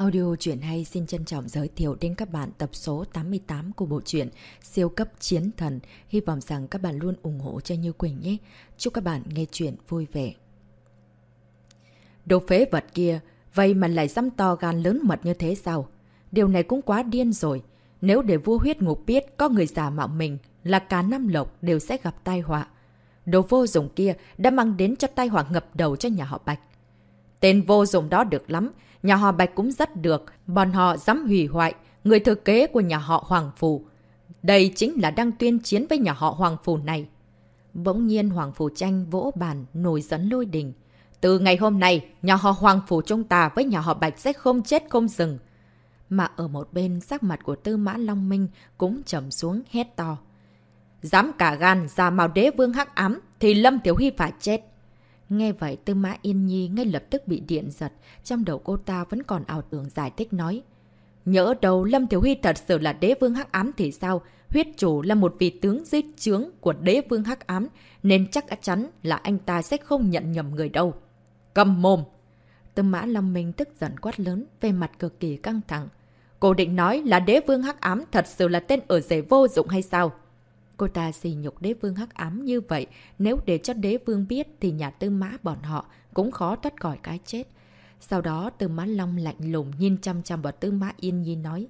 Audio truyện hay xin trân trọng giới thiệu đến các bạn tập số 88 của bộ truyện Siêu cấp chiến thần. Hy vọng rằng các bạn luôn ủng hộ cho Như Quỳnh nhé. Chúc các bạn nghe truyện vui vẻ. Đồ phế vật kia, vậy mà lại dám to gan lớn mật như thế sao? Điều này cũng quá điên rồi. Nếu để vua huyết ngục biết có người giả mạo mình là cả năm lộc đều sẽ gặp tai họa. Đồ vô dụng kia đã mang đến cho tai họa ngập đầu cho nhà họ Bạch. Tên vô dụng đó được lắm, nhà họ Bạch cũng rất được, bọn họ dám hủy hoại, người thừa kế của nhà họ Hoàng Phủ. Đây chính là đang tuyên chiến với nhà họ Hoàng Phủ này. Bỗng nhiên Hoàng Phủ tranh vỗ bàn, nổi dẫn lôi đình. Từ ngày hôm nay, nhà họ Hoàng Phủ chúng ta với nhà họ Bạch sẽ không chết không dừng. Mà ở một bên, sắc mặt của Tư Mã Long Minh cũng trầm xuống hét to. Dám cả gan ra màu đế vương hắc ám, thì Lâm Tiểu Hy phải chết. Nghe vậy Tư Mã Yên Nhi ngay lập tức bị điện giật, trong đầu cô ta vẫn còn ảo tưởng giải thích nói. Nhỡ đầu Lâm Thiếu Huy thật sự là đế vương hắc ám thì sao? Huyết chủ là một vị tướng dưới chướng của đế vương hắc ám, nên chắc chắn là anh ta sẽ không nhận nhầm người đâu. Cầm mồm! Tư Mã Long Minh tức giận quát lớn, về mặt cực kỳ căng thẳng. Cô định nói là đế vương hắc ám thật sự là tên ở rể vô dụng hay sao? Cô ta xì nhục đế vương hắc ám như vậy, nếu để cho đế vương biết thì nhà tư mã bọn họ cũng khó thoát khỏi cái chết. Sau đó tư mã long lạnh lùng nhìn chăm chăm vào tư mã yên nhi nói.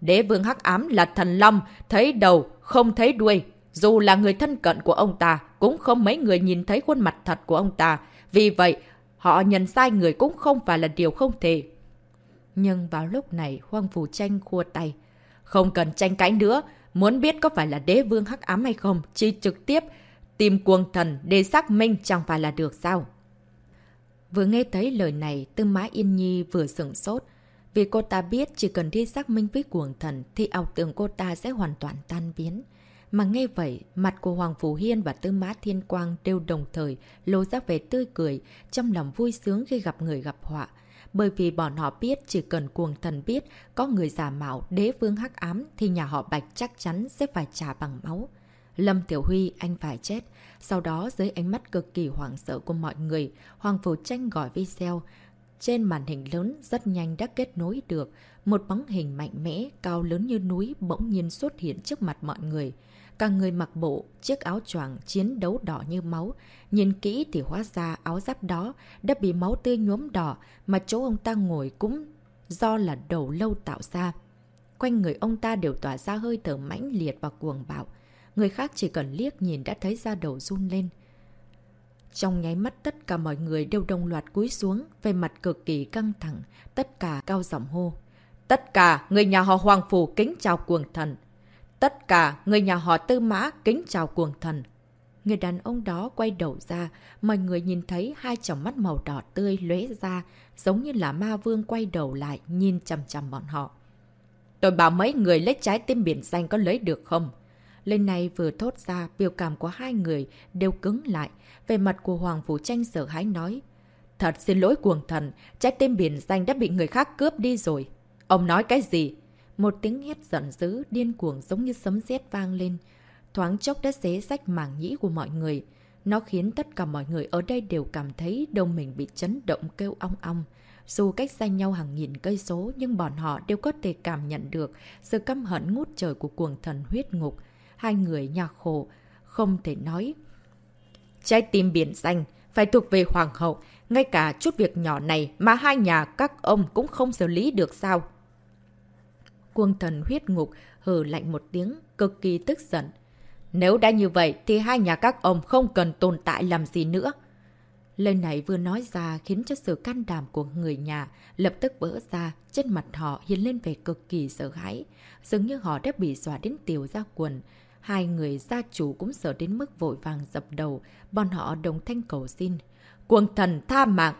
Đế vương hắc ám là thần long, thấy đầu, không thấy đuôi. Dù là người thân cận của ông ta, cũng không mấy người nhìn thấy khuôn mặt thật của ông ta. Vì vậy, họ nhận sai người cũng không phải là điều không thể. Nhưng vào lúc này, Hoàng Phủ Tranh khua tay. Không cần tranh cãi nữa, Muốn biết có phải là đế vương hắc ám hay không, chỉ trực tiếp tìm cuồng thần để xác minh chẳng phải là được sao. Vừa nghe thấy lời này, Tư Mã Yên Nhi vừa sửng sốt. Vì cô ta biết chỉ cần đi xác minh với cuồng thần thì ảo tưởng cô ta sẽ hoàn toàn tan biến. Mà nghe vậy, mặt của Hoàng Phủ Hiên và Tư Mã Thiên Quang đều đồng thời lộ ra vẻ tươi cười, trong lòng vui sướng khi gặp người gặp họa bởi vì bọn họ biết chỉ cần cuồng thần biết có người giả mạo đế vương hắc ám thì nhà họ Bạch chắc chắn sẽ phải trả bằng máu. Lâm Tiểu Huy, anh phải chết. Sau đó dưới ánh mắt cực kỳ hoảng sợ của mọi người, Hoàng Phủ Tranh gọi video. Trên màn hình lớn rất nhanh đã kết nối được. Một bóng hình mạnh mẽ, cao lớn như núi bỗng nhiên xuất hiện trước mặt mọi người. Cả người mặc bộ, chiếc áo choàng chiến đấu đỏ như máu. Nhìn kỹ thì hóa ra áo giáp đó đã bị máu tươi nhuốm đỏ mà chỗ ông ta ngồi cũng do là đầu lâu tạo ra. Quanh người ông ta đều tỏa ra hơi thở mãnh liệt và cuồng bạo. Người khác chỉ cần liếc nhìn đã thấy da đầu run lên. Trong nháy mắt tất cả mọi người đều đồng loạt cúi xuống, về mặt cực kỳ căng thẳng, tất cả cao giọng hô. Tất cả người nhà họ Hoàng Phủ kính chào cuồng thần. Tất cả người nhà họ Tư Mã kính chào cuồng thần. Người đàn ông đó quay đầu ra, mọi người nhìn thấy hai tròng mắt màu đỏ tươi lóe ra, giống như là ma vương quay đầu lại, nhìn chằm chằm bọn họ. Tôi bảo mấy người lấy trái tim biển xanh có lấy được không? Lên này vừa thốt ra, biểu cảm của hai người đều cứng lại. Về mặt của Hoàng Phủ Tranh sợ hãi nói. Thật xin lỗi cuồng thần, trái tim biển xanh đã bị người khác cướp đi rồi. Ông nói cái gì? Một tiếng hét giận dữ, điên cuồng giống như sấm sét vang lên. Thoáng chốc đã xé rách mảng nhĩ của mọi người. Nó khiến tất cả mọi người ở đây đều cảm thấy đầu mình bị chấn động kêu ong ong. Dù cách xa nhau hàng nghìn cây số nhưng bọn họ đều có thể cảm nhận được sự căm hận ngút trời của cuồng thần huyết ngục. Hai người nhà khổ, không thể nói. Trái tim biển xanh phải thuộc về hoàng hậu, ngay cả chút việc nhỏ này mà hai nhà các ông cũng không xử lý được sao. Cuồng thần huyết ngục hờ lạnh một tiếng, cực kỳ tức giận. Nếu đã như vậy thì hai nhà các ông không cần tồn tại làm gì nữa. Lời này vừa nói ra khiến cho sự can đảm của người nhà lập tức vỡ ra, trên mặt họ hiện lên vẻ cực kỳ sợ hãi. Dường như họ đã bị dọa đến tiểu ra quần. Hai người gia chủ cũng sợ đến mức vội vàng dập đầu, bọn họ đồng thanh cầu xin. Cuồng thần tha mạng!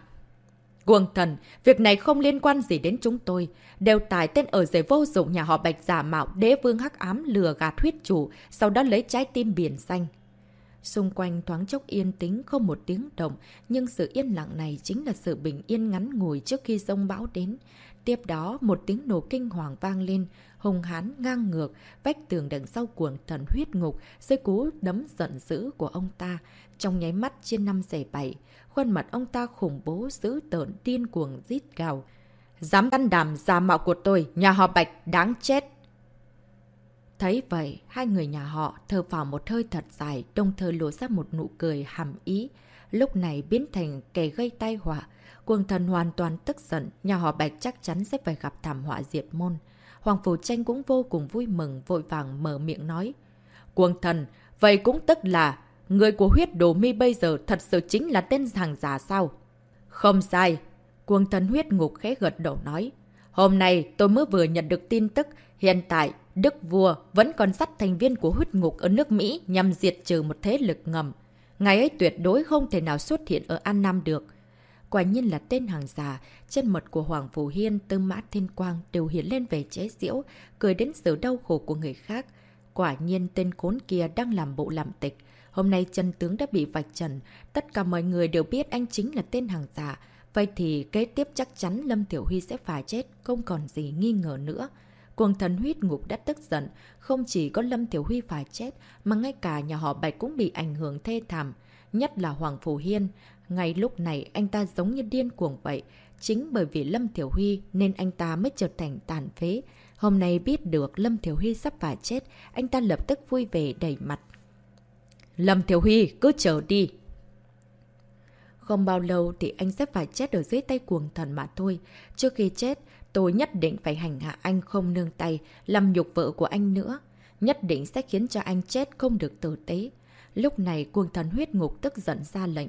Quần thần, việc này không liên quan gì đến chúng tôi. Đều tài tên ở dưới vô dụng nhà họ Bạch giả mạo đế vương hắc ám lừa gạt huyết chủ, sau đó lấy trái tim biển xanh. Xung quanh thoáng chốc yên tĩnh không một tiếng động, nhưng sự yên lặng này chính là sự bình yên ngắn ngủi trước khi sông bão đến. Tiếp đó, một tiếng nổ kinh hoàng vang lên, hùng hán ngang ngược, vách tường đằng sau cuồng thần huyết ngục, dưới cú đấm giận dữ của ông ta, trong nháy mắt trên năm rẻ bảy. Khuôn mặt ông ta khủng bố, dữ tợn, điên cuồng, rít gào. Dám can đảm giả mạo của tôi, nhà họ Bạch đáng chết. Thấy vậy, hai người nhà họ thở vào một hơi thật dài, đồng thời lộ ra một nụ cười hàm ý. Lúc này biến thành kẻ gây tai họa. Quân thần hoàn toàn tức giận, nhà họ Bạch chắc chắn sẽ phải gặp thảm họa diệt môn. Hoàng Phủ Tranh cũng vô cùng vui mừng, vội vàng mở miệng nói. Quân thần, vậy cũng tức là người của huyết đồ mi bây giờ thật sự chính là tên hàng già sao? Không sai. Quân thần huyết ngục khẽ gật đầu nói. Hôm nay tôi mới vừa nhận được tin tức, hiện tại Đức vua vẫn còn sắt thành viên của huyết ngục ở nước Mỹ nhằm diệt trừ một thế lực ngầm. Ngày ấy tuyệt đối không thể nào xuất hiện ở An Nam được. Quả nhiên là tên hàng già chân mật của Hoàng Phủ Hiên, Tư Mã Thiên Quang đều hiện lên về chế diễu, cười đến sự đau khổ của người khác. Quả nhiên tên khốn kia đang làm bộ làm tịch. Hôm nay chân tướng đã bị vạch trần, tất cả mọi người đều biết anh chính là tên hàng giả. Vậy thì kế tiếp chắc chắn Lâm Tiểu Huy sẽ phải chết, không còn gì nghi ngờ nữa. Cuồng thần huyết ngục đã tức giận, không chỉ có Lâm Tiểu Huy phải chết, mà ngay cả nhà họ Bạch cũng bị ảnh hưởng thê thảm. Nhất là Hoàng Phủ Hiên, ngay lúc này anh ta giống như điên cuồng vậy. Chính bởi vì Lâm Tiểu Huy nên anh ta mới trở thành tàn phế. Hôm nay biết được Lâm Tiểu Huy sắp phải chết, anh ta lập tức vui vẻ đẩy mặt. Lâm thiếu Huy, cứ chờ đi. Không bao lâu thì anh sẽ phải chết ở dưới tay cuồng thần mà thôi. Trước khi chết, tôi nhất định phải hành hạ anh không nương tay, làm nhục vợ của anh nữa. Nhất định sẽ khiến cho anh chết không được tử tế. Lúc này cuồng thần huyết ngục tức giận ra lệnh.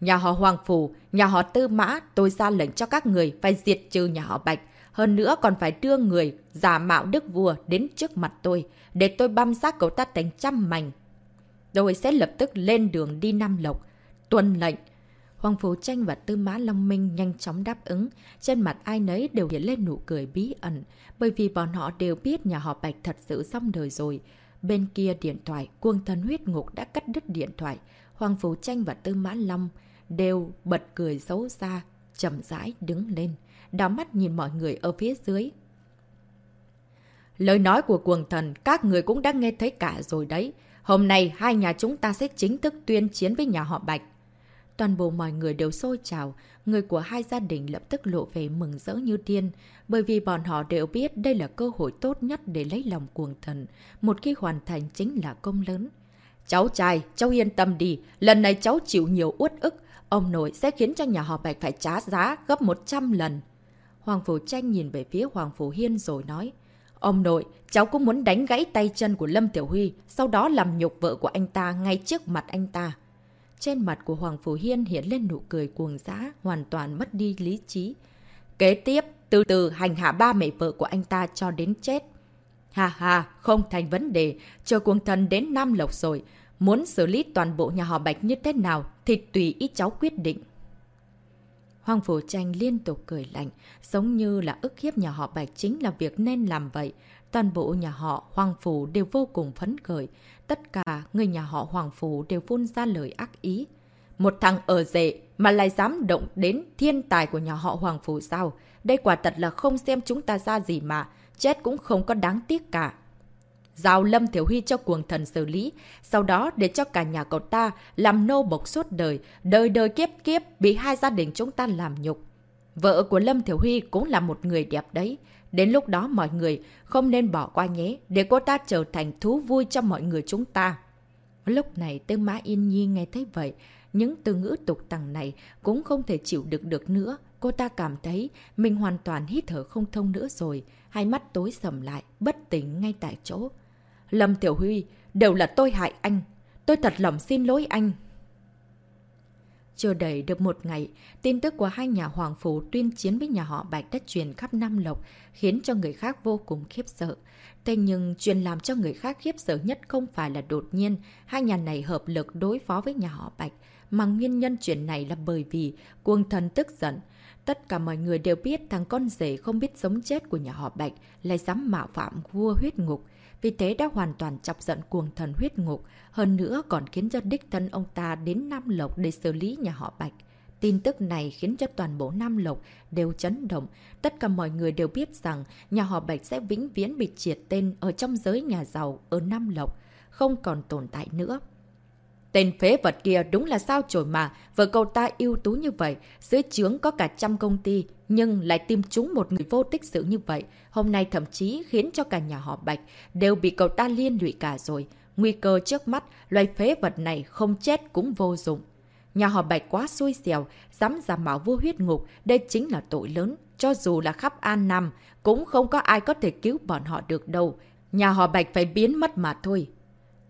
Nhà họ Hoàng Phủ, nhà họ Tư Mã, tôi ra lệnh cho các người phải diệt trừ nhà họ Bạch. Hơn nữa còn phải đưa người giả mạo đức vua đến trước mặt tôi, để tôi băm xác cậu ta thành trăm mảnh. Tôi sẽ lập tức lên đường đi Nam Lộc. Tuân lệnh. Hoàng Phú Tranh và Tư Mã Long Minh nhanh chóng đáp ứng. Trên mặt ai nấy đều hiện lên nụ cười bí ẩn, bởi vì bọn họ đều biết nhà họ Bạch thật sự xong đời rồi. Bên kia điện thoại, cuồng thần huyết ngục đã cắt đứt điện thoại. Hoàng Phú Tranh và Tư Mã Long đều bật cười xấu xa, chậm rãi đứng lên, đảo mắt nhìn mọi người ở phía dưới. Lời nói của cuồng thần các người cũng đã nghe thấy cả rồi đấy. Hôm nay hai nhà chúng ta sẽ chính thức tuyên chiến với nhà họ Bạch. Toàn bộ mọi người đều sôi trào, người của hai gia đình lập tức lộ về mừng rỡ như điên, bởi vì bọn họ đều biết đây là cơ hội tốt nhất để lấy lòng cuồng thần, một khi hoàn thành chính là công lớn. Cháu trai, cháu yên tâm đi, lần này cháu chịu nhiều uất ức, Ông nội sẽ khiến cho nhà họ Bạch phải trả giá gấp 100 lần. Hoàng Phủ Tranh nhìn về phía Hoàng Phủ Hiên rồi nói. Ông nội, cháu cũng muốn đánh gãy tay chân của Lâm Tiểu Huy, sau đó làm nhục vợ của anh ta ngay trước mặt anh ta. Trên mặt của Hoàng Phủ Hiên hiện lên nụ cười cuồng dã, hoàn toàn mất đi lý trí. Kế tiếp, từ từ hành hạ ba mẹ vợ của anh ta cho đến chết. Hà hà, không thành vấn đề, chờ cuồng thần đến Nam Lộc rồi. Muốn xử lý toàn bộ nhà họ Bạch như thế nào thì tùy ý cháu quyết định. Hoàng Phủ Tranh liên tục cười lạnh, giống như là ức hiếp nhà họ Bạch chính là việc nên làm vậy. Toàn bộ nhà họ Hoàng Phủ đều vô cùng phấn khởi. Tất cả người nhà họ Hoàng Phủ đều phun ra lời ác ý. Một thằng ở rể mà lại dám động đến thiên tài của nhà họ Hoàng Phủ sao? Đây quả thật là không xem chúng ta ra gì mà, chết cũng không có đáng tiếc cả giao Lâm Thiểu Huy cho cuồng thần xử lý, sau đó để cho cả nhà cậu ta làm nô bộc suốt đời, đời đời kiếp kiếp bị hai gia đình chúng ta làm nhục. Vợ của Lâm Thiểu Huy cũng là một người đẹp đấy. Đến lúc đó mọi người không nên bỏ qua nhé, để cô ta trở thành thú vui cho mọi người chúng ta. Lúc này Tư Mã Yên Nhi nghe thấy vậy, những từ ngữ tục tằng này cũng không thể chịu được được nữa. Cô ta cảm thấy mình hoàn toàn hít thở không thông nữa rồi, hai mắt tối sầm lại, bất tỉnh ngay tại chỗ. Lâm Tiểu Huy, đều là tôi hại anh. Tôi thật lòng xin lỗi anh. Chưa đầy được một ngày, tin tức của hai nhà Hoàng Phủ tuyên chiến với nhà họ Bạch đất truyền khắp Nam Lộc, khiến cho người khác vô cùng khiếp sợ. Thế nhưng chuyện làm cho người khác khiếp sợ nhất không phải là đột nhiên hai nhà này hợp lực đối phó với nhà họ Bạch, mà nguyên nhân chuyện này là bởi vì cuồng thần tức giận. Tất cả mọi người đều biết thằng con rể không biết sống chết của nhà họ Bạch lại dám mạo phạm vua huyết ngục, vì thế đã hoàn toàn chọc giận cuồng thần huyết ngục, hơn nữa còn khiến cho đích thân ông ta đến Nam Lộc để xử lý nhà họ Bạch. Tin tức này khiến cho toàn bộ Nam Lộc đều chấn động. Tất cả mọi người đều biết rằng nhà họ Bạch sẽ vĩnh viễn bị triệt tên ở trong giới nhà giàu ở Nam Lộc, không còn tồn tại nữa. Tên phế vật kia đúng là sao chổi mà, vợ cậu ta ưu tú như vậy, dưới trướng có cả trăm công ty, nhưng lại tìm chúng một người vô tích sự như vậy. Hôm nay thậm chí khiến cho cả nhà họ Bạch đều bị cậu ta liên lụy cả rồi. Nguy cơ trước mắt, loài phế vật này không chết cũng vô dụng. Nhà họ Bạch quá xui xẻo, dám giả mạo vua huyết ngục, đây chính là tội lớn. Cho dù là khắp An Nam, cũng không có ai có thể cứu bọn họ được đâu. Nhà họ Bạch phải biến mất mà thôi.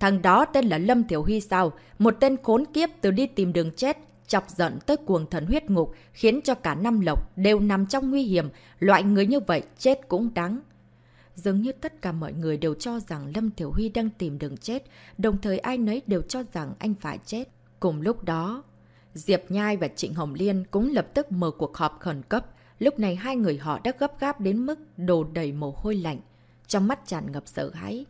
Thằng đó tên là Lâm Thiểu Huy sao? Một tên khốn kiếp từ đi tìm đường chết, chọc giận tới cuồng thần huyết ngục, khiến cho cả năm lộc đều nằm trong nguy hiểm. Loại người như vậy chết cũng đáng. Dường như tất cả mọi người đều cho rằng Lâm Thiểu Huy đang tìm đường chết, đồng thời ai nấy đều cho rằng anh phải chết. Cùng lúc đó, Diệp Nhai và Trịnh Hồng Liên cũng lập tức mở cuộc họp khẩn cấp. Lúc này hai người họ đã gấp gáp đến mức đồ đầy mồ hôi lạnh, trong mắt tràn ngập sợ hãi.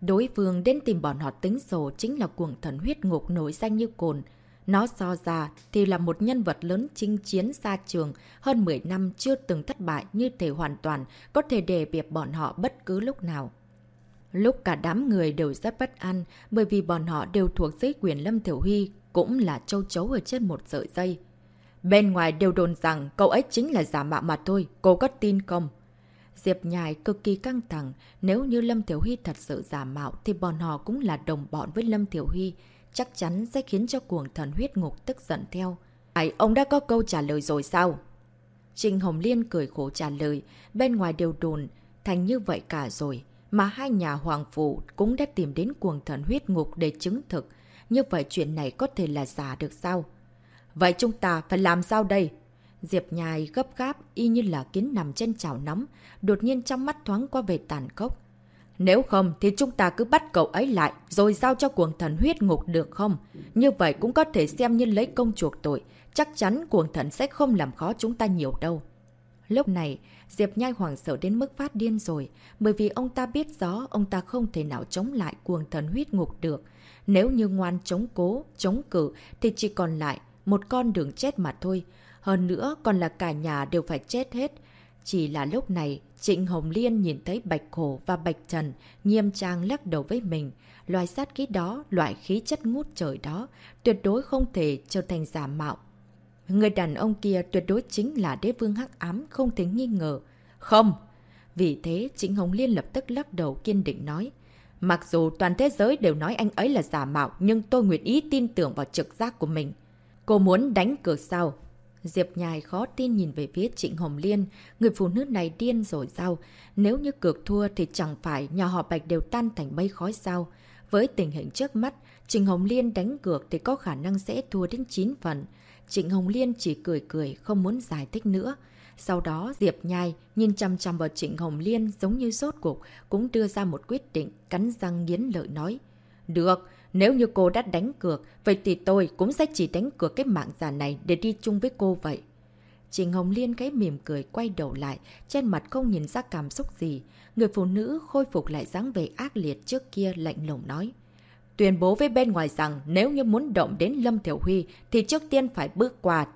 Đối phương đến tìm bọn họ tính sổ chính là cuồng thần huyết ngục nổi danh như cồn. Nó so ra thì là một nhân vật lớn chinh chiến xa trường, hơn 10 năm chưa từng thất bại như thể hoàn toàn có thể đề biệt bọn họ bất cứ lúc nào. Lúc cả đám người đều rất bất an bởi vì bọn họ đều thuộc dưới quyền Lâm Thiểu Huy cũng là châu chấu ở trên một sợi dây. Bên ngoài đều đồn rằng cậu ấy chính là giả mạo mà thôi, cô có tin không? Diệp Nhài cực kỳ căng thẳng, nếu như Lâm Thiểu Huy thật sự giả mạo thì bọn họ cũng là đồng bọn với Lâm Thiểu Huy, chắc chắn sẽ khiến cho cuồng thần huyết ngục tức giận theo. Ấy, ông đã có câu trả lời rồi sao? Trình Hồng Liên cười khổ trả lời, bên ngoài đều đồn, thành như vậy cả rồi, mà hai nhà hoàng phủ cũng đã tìm đến cuồng thần huyết ngục để chứng thực, như vậy chuyện này có thể là giả được sao? Vậy chúng ta phải làm sao đây? Diệp nhài gấp gáp y như là kiến nằm trên chảo nóng, đột nhiên trong mắt thoáng qua về tàn khốc. Nếu không thì chúng ta cứ bắt cậu ấy lại rồi giao cho cuồng thần huyết ngục được không? Như vậy cũng có thể xem như lấy công chuộc tội. Chắc chắn cuồng thần sẽ không làm khó chúng ta nhiều đâu. Lúc này, Diệp Nhai hoảng sợ đến mức phát điên rồi, bởi vì ông ta biết rõ ông ta không thể nào chống lại cuồng thần huyết ngục được. Nếu như ngoan chống cố, chống cử thì chỉ còn lại một con đường chết mà thôi. Hơn nữa còn là cả nhà đều phải chết hết. Chỉ là lúc này, Trịnh Hồng Liên nhìn thấy Bạch Khổ và Bạch Trần nghiêm trang lắc đầu với mình. Loại sát khí đó, loại khí chất ngút trời đó, tuyệt đối không thể trở thành giả mạo. Người đàn ông kia tuyệt đối chính là đế vương hắc ám, không thể nghi ngờ. Không! Vì thế, Trịnh Hồng Liên lập tức lắc đầu kiên định nói. Mặc dù toàn thế giới đều nói anh ấy là giả mạo, nhưng tôi nguyện ý tin tưởng vào trực giác của mình. Cô muốn đánh cược sao? Diệp Nhài khó tin nhìn về phía Trịnh Hồng Liên. Người phụ nữ này điên rồi sao? Nếu như cược thua thì chẳng phải nhà họ Bạch đều tan thành mây khói sao? Với tình hình trước mắt, Trịnh Hồng Liên đánh cược thì có khả năng sẽ thua đến 9 phần. Trịnh Hồng Liên chỉ cười cười, không muốn giải thích nữa. Sau đó Diệp Nhai nhìn chăm chăm vào Trịnh Hồng Liên giống như sốt cục, cũng đưa ra một quyết định, cắn răng nghiến lợi nói. Được, nếu như cô đã đánh cược, vậy thì tôi cũng sẽ chỉ đánh cược cái mạng giả này để đi chung với cô vậy. Trình Hồng Liên cái mỉm cười quay đầu lại, trên mặt không nhìn ra cảm xúc gì. Người phụ nữ khôi phục lại dáng vẻ ác liệt trước kia lạnh lùng nói. Tuyên bố với bên ngoài rằng nếu như muốn động đến Lâm Thiểu Huy thì trước tiên phải bước qua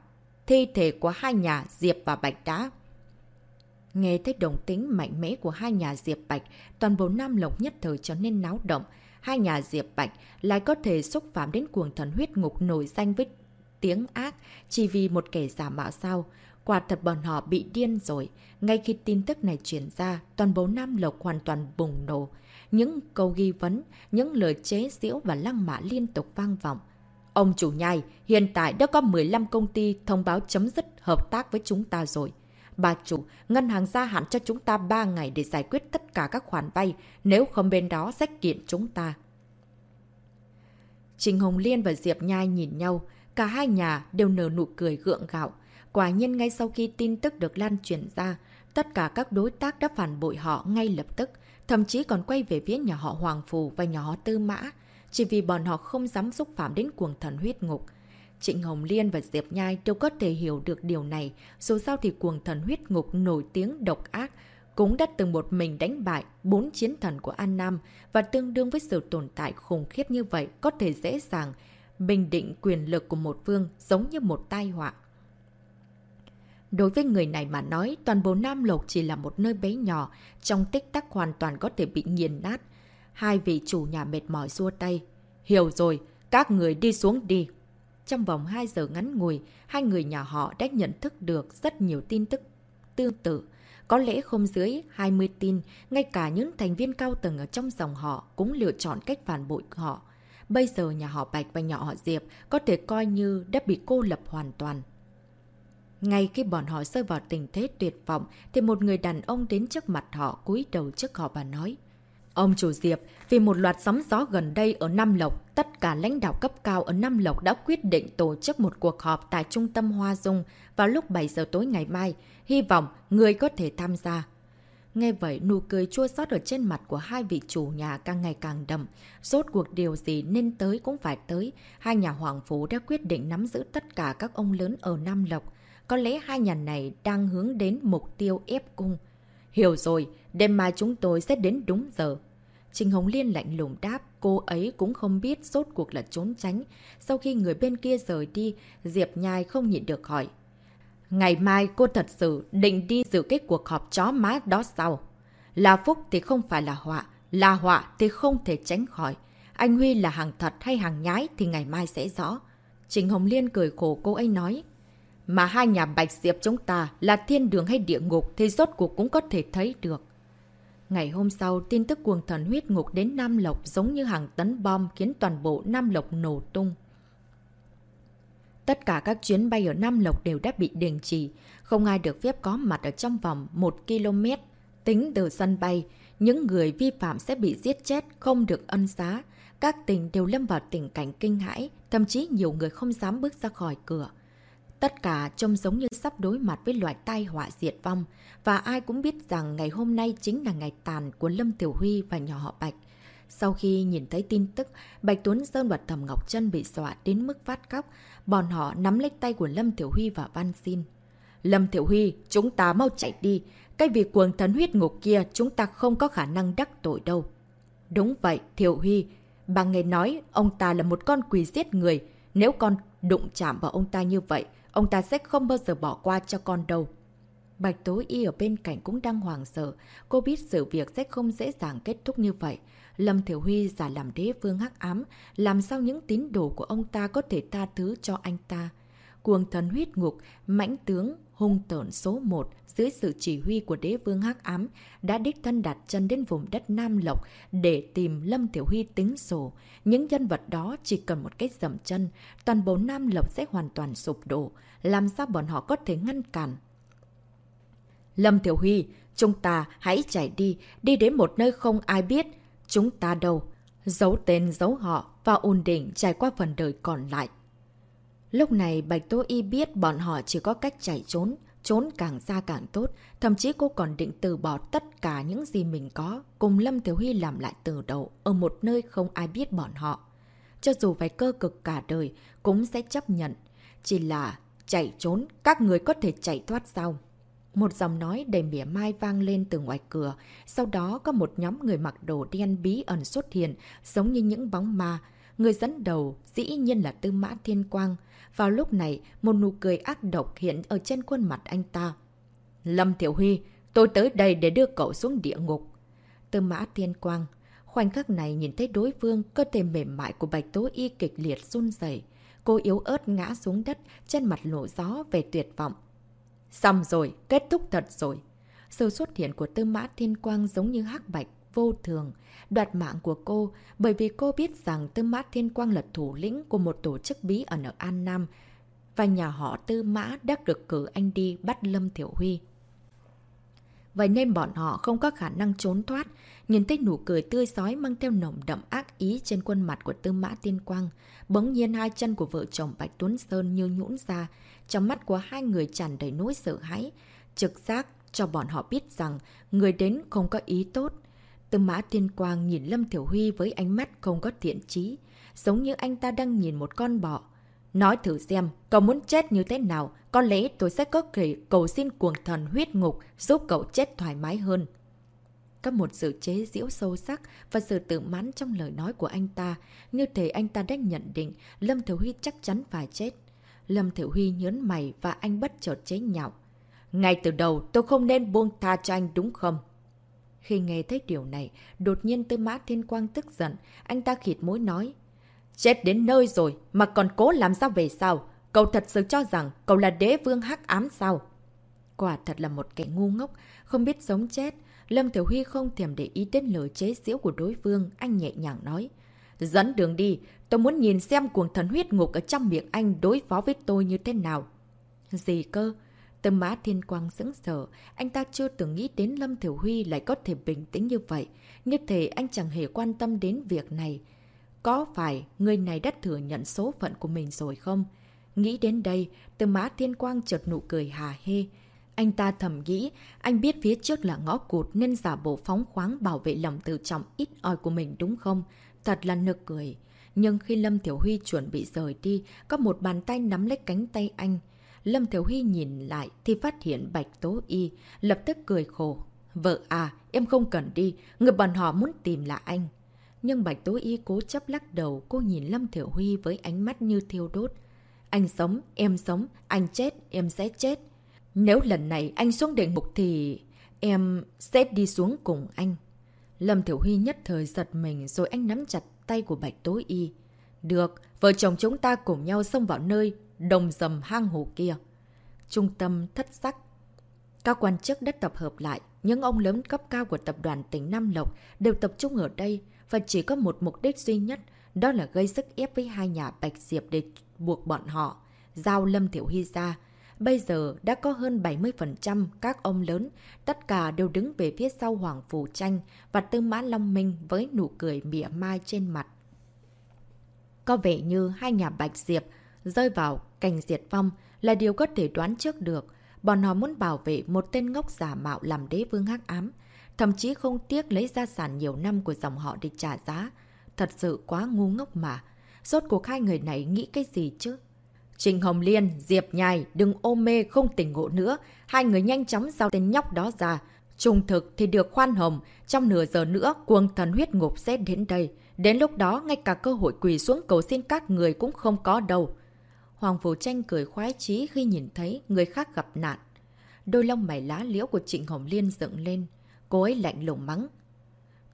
thi thể của hai nhà Diệp và Bạch đã. Nghe thấy đồng tính mạnh mẽ của hai nhà Diệp Bạch, toàn bộ Nam Lộc nhất thời trở nên náo động hai nhà Diệp Bạch lại có thể xúc phạm đến cuồng thần huyết ngục nổi danh với tiếng ác chỉ vì một kẻ giả mạo sao. Quả thật bọn họ bị điên rồi. Ngay khi tin tức này truyền ra, toàn bộ Nam Lộc hoàn toàn bùng nổ. Những câu ghi vấn, những lời chế giễu và lăng mạ liên tục vang vọng. Ông chủ nhai, hiện tại đã có 15 công ty thông báo chấm dứt hợp tác với chúng ta rồi. Bà chủ, ngân hàng gia hạn cho chúng ta 3 ngày để giải quyết tất cả các khoản vay, nếu không bên đó sẽ kiện chúng ta. Trình Hồng Liên và Diệp Nhai nhìn nhau, cả hai nhà đều nở nụ cười gượng gạo. Quả nhiên ngay sau khi tin tức được lan truyền ra, tất cả các đối tác đã phản bội họ ngay lập tức, thậm chí còn quay về phía nhà họ Hoàng Phù và nhà họ Tư Mã, chỉ vì bọn họ không dám xúc phạm đến cuồng thần huyết ngục. Trịnh Hồng Liên và Diệp Nhai đều có thể hiểu được điều này, dù sao thì cuồng thần huyết ngục nổi tiếng độc ác, cũng đã từng một mình đánh bại bốn chiến thần của An Nam và tương đương với sự tồn tại khủng khiếp như vậy có thể dễ dàng bình định quyền lực của một vương giống như một tai họa. Đối với người này mà nói, toàn bộ Nam Lộc chỉ là một nơi bé nhỏ, trong tích tắc hoàn toàn có thể bị nghiền nát. Hai vị chủ nhà mệt mỏi xua tay. Hiểu rồi, các người đi xuống đi. Trong vòng 2 giờ ngắn ngủi, hai người nhà họ đã nhận thức được rất nhiều tin tức tương tự. Có lẽ không dưới 20 tin, ngay cả những thành viên cao tầng ở trong dòng họ cũng lựa chọn cách phản bội họ. Bây giờ nhà họ Bạch và nhà họ Diệp có thể coi như đã bị cô lập hoàn toàn. Ngay khi bọn họ rơi vào tình thế tuyệt vọng, thì một người đàn ông đến trước mặt họ cúi đầu trước họ và nói. Ông chủ Diệp, vì một loạt sóng gió gần đây ở Nam Lộc, tất cả lãnh đạo cấp cao ở Nam Lộc đã quyết định tổ chức một cuộc họp tại trung tâm Hoa Dung vào lúc 7 giờ tối ngày mai. Hy vọng người có thể tham gia. Nghe vậy, nụ cười chua xót ở trên mặt của hai vị chủ nhà càng ngày càng đậm. Rốt cuộc điều gì nên tới cũng phải tới. Hai nhà hoàng phủ đã quyết định nắm giữ tất cả các ông lớn ở Nam Lộc. Có lẽ hai nhà này đang hướng đến mục tiêu ép cung. Hiểu rồi, đêm mai chúng tôi sẽ đến đúng giờ. Trình Hồng Liên lạnh lùng đáp, cô ấy cũng không biết rốt cuộc là trốn tránh. Sau khi người bên kia rời đi, Diệp Nhai không nhịn được hỏi. Ngày mai cô thật sự định đi dự cái cuộc họp chó má đó sao? Là phúc thì không phải là họa, là họa thì không thể tránh khỏi. Anh Huy là hàng thật hay hàng nhái thì ngày mai sẽ rõ. Trình Hồng Liên cười khổ cô ấy nói. Mà hai nhà Bạch Diệp chúng ta là thiên đường hay địa ngục thì rốt cuộc cũng có thể thấy được. Ngày hôm sau, tin tức cuồng thần huyết ngục đến Nam Lộc giống như hàng tấn bom khiến toàn bộ Nam Lộc nổ tung. Tất cả các chuyến bay ở Nam Lộc đều đã bị đình chỉ, không ai được phép có mặt ở trong vòng 1 km. Tính từ sân bay, những người vi phạm sẽ bị giết chết, không được ân xá. Các tỉnh đều lâm vào tình cảnh kinh hãi, thậm chí nhiều người không dám bước ra khỏi cửa. Tất cả trông giống như sắp đối mặt với loại tai họa diệt vong, và ai cũng biết rằng ngày hôm nay chính là ngày tàn của Lâm Tiểu Huy và nhỏ họ Bạch. Sau khi nhìn thấy tin tức, Bạch Tuấn Sơn và Thẩm Ngọc Trân bị dọa đến mức phát khóc, bọn họ nắm lấy tay của Lâm Tiểu Huy và van xin. Lâm Tiểu Huy, chúng ta mau chạy đi. Cái việc cuồng thần huyết ngục kia chúng ta không có khả năng đắc tội đâu. Đúng vậy, Tiểu Huy. Bà nghe nói ông ta là một con quỷ giết người. Nếu con đụng chạm vào ông ta như vậy, ông ta sẽ không bao giờ bỏ qua cho con đâu. Bạch Tố Y ở bên cạnh cũng đang hoàng sợ. Cô biết sự việc sẽ không dễ dàng kết thúc như vậy. Lâm Thiểu Huy giả làm đế vương hắc ám, làm sao những tín đồ của ông ta có thể tha thứ cho anh ta. Cuồng thần huyết ngục, mãnh tướng, hung tợn số 1 dưới sự chỉ huy của đế vương hắc ám đã đích thân đặt chân đến vùng đất Nam Lộc để tìm Lâm Tiểu Huy tính sổ. Những nhân vật đó chỉ cần một cái dầm chân, toàn bộ Nam Lộc sẽ hoàn toàn sụp đổ. Làm sao bọn họ có thể ngăn cản? Lâm Tiểu Huy, chúng ta hãy chạy đi, đi đến một nơi không ai biết. Chúng ta đâu? Giấu tên, giấu họ và ổn định trải qua phần đời còn lại. Lúc này Bạch Tố Y biết bọn họ chỉ có cách chạy trốn, trốn càng xa càng tốt. Thậm chí cô còn định từ bỏ tất cả những gì mình có, cùng Lâm Thiếu Huy làm lại từ đầu, ở một nơi không ai biết bọn họ. Cho dù phải cơ cực cả đời, cũng sẽ chấp nhận. Chỉ là chạy trốn, các người có thể chạy thoát sao? Một dòng nói đầy mỉa mai vang lên từ ngoài cửa. Sau đó có một nhóm người mặc đồ đen bí ẩn xuất hiện, giống như những bóng ma. Người dẫn đầu dĩ nhiên là Tư Mã Thiên Quang. Vào lúc này, một nụ cười ác độc hiện ở trên khuôn mặt anh ta. Lâm Thiểu Huy, tôi tới đây để đưa cậu xuống địa ngục. Tư Mã Thiên Quang. Khoảnh khắc này nhìn thấy đối phương, cơ thể mềm mại của Bạch Tố Y kịch liệt run rẩy Cô yếu ớt ngã xuống đất, trên mặt lộ gió về tuyệt vọng. Xong rồi, kết thúc thật rồi. Sự xuất hiện của Tư Mã Thiên Quang giống như hắc bạch, vô thường, đoạt mạng của cô bởi vì cô biết rằng Tư Mã Thiên Quang là thủ lĩnh của một tổ chức bí ẩn ở An Nam và nhà họ Tư Mã đã được cử anh đi bắt Lâm Thiểu Huy. Vậy nên bọn họ không có khả năng trốn thoát. Nhìn thấy nụ cười tươi sói mang theo nồng đậm ác ý trên khuôn mặt của Tư Mã Tiên Quang. Bỗng nhiên hai chân của vợ chồng Bạch Tuấn Sơn như nhũn ra. Trong mắt của hai người tràn đầy nỗi sợ hãi. Trực giác cho bọn họ biết rằng người đến không có ý tốt. Tư Mã Thiên Quang nhìn Lâm Thiểu Huy với ánh mắt không có thiện trí. Giống như anh ta đang nhìn một con bọ. Nói thử xem, cậu muốn chết như thế nào, có lẽ tôi sẽ có thể cầu xin cuồng thần huyết ngục giúp cậu chết thoải mái hơn. Có một sự chế giễu sâu sắc và sự tự mãn trong lời nói của anh ta, như thể anh ta đã nhận định Lâm Thiểu Huy chắc chắn phải chết. Lâm Thiểu Huy nhớn mày và anh bất chợt chế nhạo. Ngay từ đầu tôi không nên buông tha cho anh đúng không? Khi nghe thấy điều này, đột nhiên Tư Mã Thiên Quang tức giận, anh ta khịt mối nói. Chết đến nơi rồi mà còn cố làm sao về sao? Cậu thật sự cho rằng cậu là đế vương hắc ám sao? Quả thật là một kẻ ngu ngốc, không biết sống chết. Lâm Tiểu Huy không thèm để ý đến lời chế giễu của đối phương, anh nhẹ nhàng nói. Dẫn đường đi, tôi muốn nhìn xem cuồng thần huyết ngục ở trong miệng anh đối phó với tôi như thế nào. Gì cơ? Tâm mã thiên quang sững sờ, anh ta chưa từng nghĩ đến Lâm Thiểu Huy lại có thể bình tĩnh như vậy. Như thể anh chẳng hề quan tâm đến việc này. Có phải người này đã thừa nhận số phận của mình rồi không? Nghĩ đến đây, từ má thiên quang chợt nụ cười hà hê. Anh ta thầm nghĩ, anh biết phía trước là ngõ cụt nên giả bộ phóng khoáng bảo vệ lòng tự trọng ít ỏi của mình đúng không? Thật là nực cười. Nhưng khi Lâm Thiểu Huy chuẩn bị rời đi, có một bàn tay nắm lấy cánh tay anh. Lâm Thiếu Huy nhìn lại thì phát hiện Bạch Tố Y, lập tức cười khổ. Vợ à, em không cần đi, người bọn họ muốn tìm là anh. Nhưng Bạch Tố Y cố chấp lắc đầu, cô nhìn Lâm Thiểu Huy với ánh mắt như thiêu đốt. Anh sống, em sống, anh chết, em sẽ chết. Nếu lần này anh xuống địa ngục thì em sẽ đi xuống cùng anh. Lâm Thiểu Huy nhất thời giật mình rồi anh nắm chặt tay của Bạch Tố Y. Được, vợ chồng chúng ta cùng nhau xông vào nơi đồng dầm hang hồ kia. Trung tâm thất sắc. Các quan chức đã tập hợp lại, những ông lớn cấp cao của tập đoàn tỉnh Nam Lộc đều tập trung ở đây và chỉ có một mục đích duy nhất, đó là gây sức ép với hai nhà Bạch Diệp để buộc bọn họ. Giao Lâm Thiểu Hy ra. Bây giờ đã có hơn 70% các ông lớn, tất cả đều đứng về phía sau Hoàng Phủ Tranh và Tư Mã Long Minh với nụ cười mỉa mai trên mặt. Có vẻ như hai nhà Bạch Diệp rơi vào cảnh diệt vong là điều có thể đoán trước được. Bọn họ muốn bảo vệ một tên ngốc giả mạo làm đế vương hắc ám, thậm chí không tiếc lấy gia sản nhiều năm của dòng họ để trả giá. Thật sự quá ngu ngốc mà. Rốt cuộc hai người này nghĩ cái gì chứ? Trình Hồng Liên, Diệp Nhài, đừng ôm mê không tỉnh ngộ nữa. Hai người nhanh chóng giao tên nhóc đó ra. Trung thực thì được khoan hồng. Trong nửa giờ nữa, cuồng thần huyết ngục sẽ đến đây. Đến lúc đó, ngay cả cơ hội quỳ xuống cầu xin các người cũng không có đâu. Hoàng Phủ Tranh cười khoái chí khi nhìn thấy người khác gặp nạn. Đôi lông mày lá liễu của Trịnh Hồng Liên dựng lên. Cô ấy lạnh lùng mắng.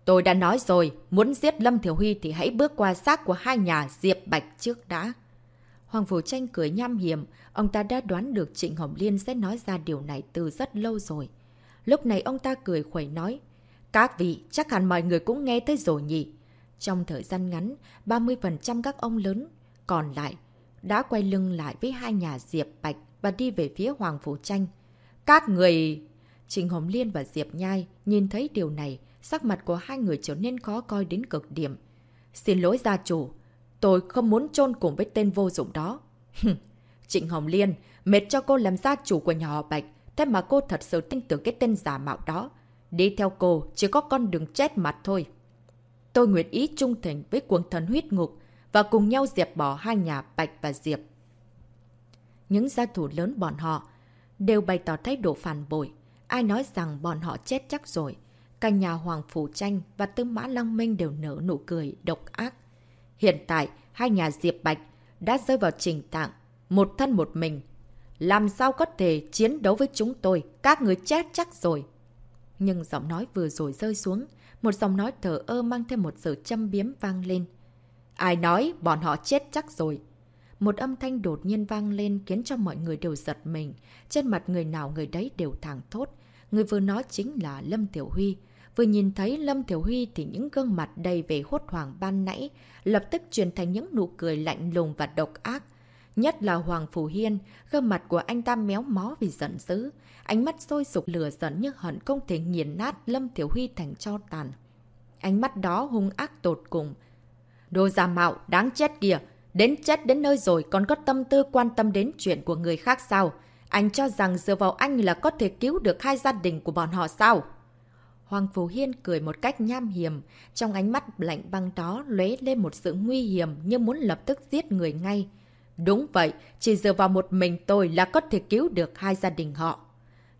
Tôi đã nói rồi, muốn giết Lâm Thiểu Huy thì hãy bước qua xác của hai nhà Diệp Bạch trước đã. Hoàng Phủ Tranh cười nham hiểm, ông ta đã đoán được Trịnh Hồng Liên sẽ nói ra điều này từ rất lâu rồi. Lúc này ông ta cười khuẩy nói, Các vị, chắc hẳn mọi người cũng nghe tới rồi nhỉ. Trong thời gian ngắn, 30% các ông lớn còn lại đã quay lưng lại với hai nhà Diệp Bạch và đi về phía Hoàng Phủ Tranh. Các người... Trịnh Hồng Liên và Diệp Nhai nhìn thấy điều này, sắc mặt của hai người trở nên khó coi đến cực điểm. Xin lỗi gia chủ, tôi không muốn chôn cùng với tên vô dụng đó. Trịnh Hồng Liên, mệt cho cô làm gia chủ của nhà họ Bạch, thế mà cô thật sự tin tưởng cái tên giả mạo đó. Đi theo cô, chỉ có con đường chết mặt thôi. Tôi nguyện ý trung thành với cuồng thần huyết ngục, và cùng nhau diệt bỏ hai nhà Bạch và Diệp. Những gia thủ lớn bọn họ đều bày tỏ thái độ phản bội. Ai nói rằng bọn họ chết chắc rồi. Cả nhà Hoàng Phủ Tranh và Tư Mã Long Minh đều nở nụ cười độc ác. Hiện tại, hai nhà Diệp Bạch đã rơi vào trình tạng, một thân một mình. Làm sao có thể chiến đấu với chúng tôi? Các người chết chắc rồi. Nhưng giọng nói vừa rồi rơi xuống, một giọng nói thở ơ mang thêm một sự châm biếm vang lên. Ai nói bọn họ chết chắc rồi. Một âm thanh đột nhiên vang lên khiến cho mọi người đều giật mình. Trên mặt người nào người đấy đều thẳng thốt. Người vừa nói chính là Lâm Tiểu Huy. Vừa nhìn thấy Lâm Tiểu Huy thì những gương mặt đầy vẻ hốt hoảng ban nãy lập tức chuyển thành những nụ cười lạnh lùng và độc ác. Nhất là Hoàng Phù Hiên, gương mặt của anh ta méo mó vì giận dữ. Ánh mắt sôi sục lửa giận như hận không thể nghiền nát Lâm Tiểu Huy thành cho tàn. Ánh mắt đó hung ác tột cùng, Đồ giả mạo, đáng chết kìa. Đến chết đến nơi rồi còn có tâm tư quan tâm đến chuyện của người khác sao? Anh cho rằng dựa vào anh là có thể cứu được hai gia đình của bọn họ sao? Hoàng Phú Hiên cười một cách nham hiểm, trong ánh mắt lạnh băng đó lóe lên một sự nguy hiểm như muốn lập tức giết người ngay. Đúng vậy, chỉ dựa vào một mình tôi là có thể cứu được hai gia đình họ.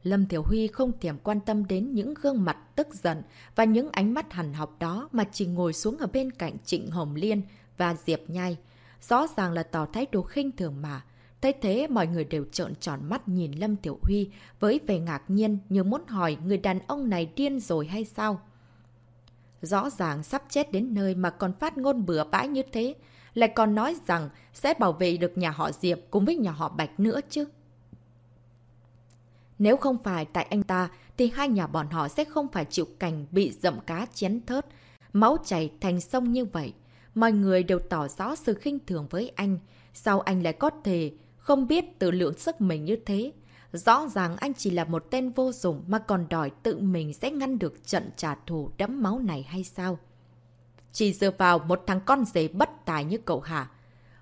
Lâm Thiểu Huy không thèm quan tâm đến những gương mặt tức giận và những ánh mắt hằn học đó mà chỉ ngồi xuống ở bên cạnh Trịnh Hồng Liên và Diệp Nhai. Rõ ràng là tỏ thái độ khinh thường mà. Thế thế, mọi người đều trợn tròn mắt nhìn Lâm Tiểu Huy với vẻ ngạc nhiên như muốn hỏi người đàn ông này điên rồi hay sao. Rõ ràng sắp chết đến nơi mà còn phát ngôn bừa bãi như thế. lại còn nói rằng sẽ bảo vệ được nhà họ Diệp cùng với nhà họ Bạch nữa chứ. Nếu không phải tại anh ta, thì hai nhà bọn họ sẽ không phải chịu cảnh bị dậm cá chén thớt, máu chảy thành sông như vậy. Mọi người đều tỏ rõ sự khinh thường với anh. Sao anh lại có thể không biết tự lượng sức mình như thế? Rõ ràng anh chỉ là một tên vô dụng mà còn đòi tự mình sẽ ngăn được trận trả thù đẫm máu này hay sao? Chỉ dựa vào một thằng con rể bất tài như cậu hả?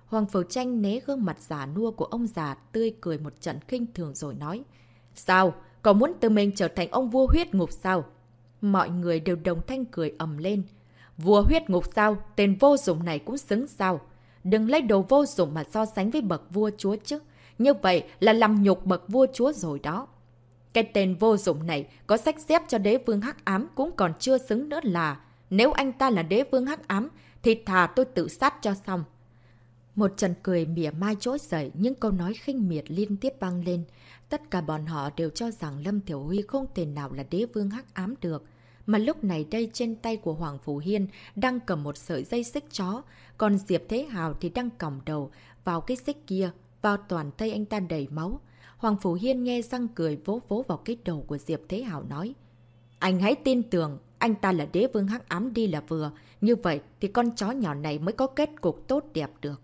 Hoàng Phổ Tranh né gương mặt giả nua của ông già tươi cười một trận khinh thường rồi nói. Sao? Cậu muốn tự mình trở thành ông vua huyết ngục sao? Mọi người đều đồng thanh cười ầm lên. Vua huyết ngục sao? Tên vô dụng này cũng xứng sao? Đừng lấy đồ vô dụng mà so sánh với bậc vua chúa chứ. Như vậy là làm nhục bậc vua chúa rồi đó. Cái tên vô dụng này có sách xếp cho đế vương hắc ám cũng còn chưa xứng nữa là, nếu anh ta là đế vương hắc ám thì thà tôi tự sát cho xong. Một trận cười mỉa mai trỗi dậy, những câu nói khinh miệt liên tiếp vang lên. Tất cả bọn họ đều cho rằng Lâm Thiểu Huy không thể nào là đế vương hắc ám được. Mà lúc này đây trên tay của Hoàng Phủ Hiên đang cầm một sợi dây xích chó, còn Diệp Thế Hào thì đang còng đầu vào cái xích kia, vào toàn tay anh ta đầy máu. Hoàng Phủ Hiên nghe răng cười vỗ vỗ vào cái đầu của Diệp Thế Hào nói. Anh hãy tin tưởng, anh ta là đế vương hắc ám đi là vừa. Như vậy thì con chó nhỏ này mới có kết cục tốt đẹp được.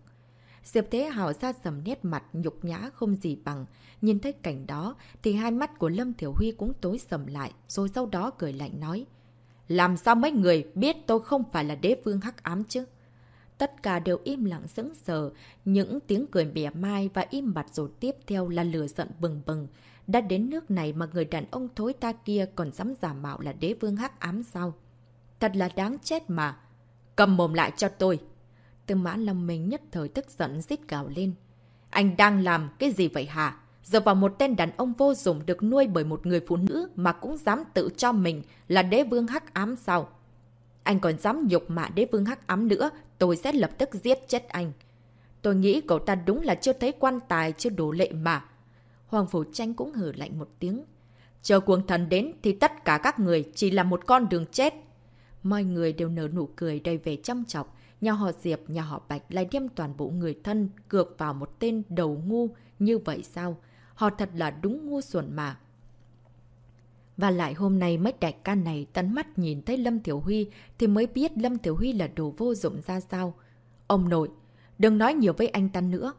Diệp Thế Hào ra sầm nét mặt nhục nhã không gì bằng. Nhìn thấy cảnh đó thì hai mắt của Lâm Thiểu Huy cũng tối sầm lại rồi sau đó cười lạnh nói. Làm sao mấy người biết tôi không phải là đế vương hắc ám chứ? Tất cả đều im lặng sững sờ, những tiếng cười mỉa mai và im bặt rồi tiếp theo là lửa giận bừng bừng. Đã đến nước này mà người đàn ông thối ta kia còn dám giả mạo là đế vương hắc ám sao? Thật là đáng chết mà. Cầm mồm lại cho tôi. Tư mã lâm mình nhất thời tức giận rít gào lên. Anh đang làm cái gì vậy hả? Giờ vào một tên đàn ông vô dụng được nuôi bởi một người phụ nữ mà cũng dám tự cho mình là đế vương hắc ám sao? Anh còn dám nhục mạ đế vương hắc ám nữa, tôi sẽ lập tức giết chết anh. Tôi nghĩ cậu ta đúng là chưa thấy quan tài chưa đủ lệ mà. Hoàng Phủ Tranh cũng hử lạnh một tiếng. Chờ cuồng thần đến thì tất cả các người chỉ là một con đường chết. Mọi người đều nở nụ cười đầy vẻ chăm chọc. Nhà họ Diệp, nhà họ Bạch lại đem toàn bộ người thân cược vào một tên đầu ngu như vậy sao? Họ thật là đúng ngu xuẩn mà. Và lại hôm nay mấy đại ca này tấn mắt nhìn thấy Lâm Tiểu Huy thì mới biết Lâm Tiểu Huy là đồ vô dụng ra sao. Ông nội, đừng nói nhiều với anh ta nữa.